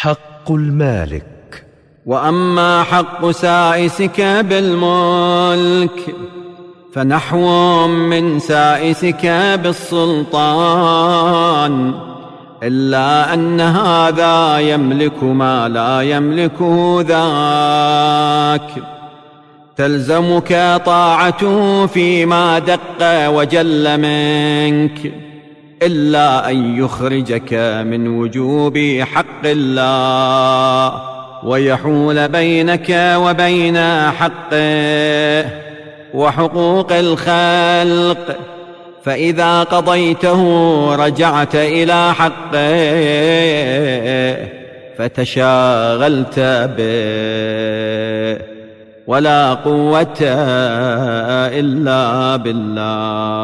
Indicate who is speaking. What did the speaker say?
Speaker 1: حق المالك.
Speaker 2: وأما حق سائسك بالملك فنحو من سائسك بالسلطان. إلا أن هذا يملك ما لا يملكه ذاك. تلزمك طاعته فيما دق وجل منك. إلا أن يخرجك من وجوب حق الله ويحول بينك وبين حقه وحقوق الخلق. فإذا قضيته رجعت إلى حقه فتشاغلت به ولا قوة إلا بالله.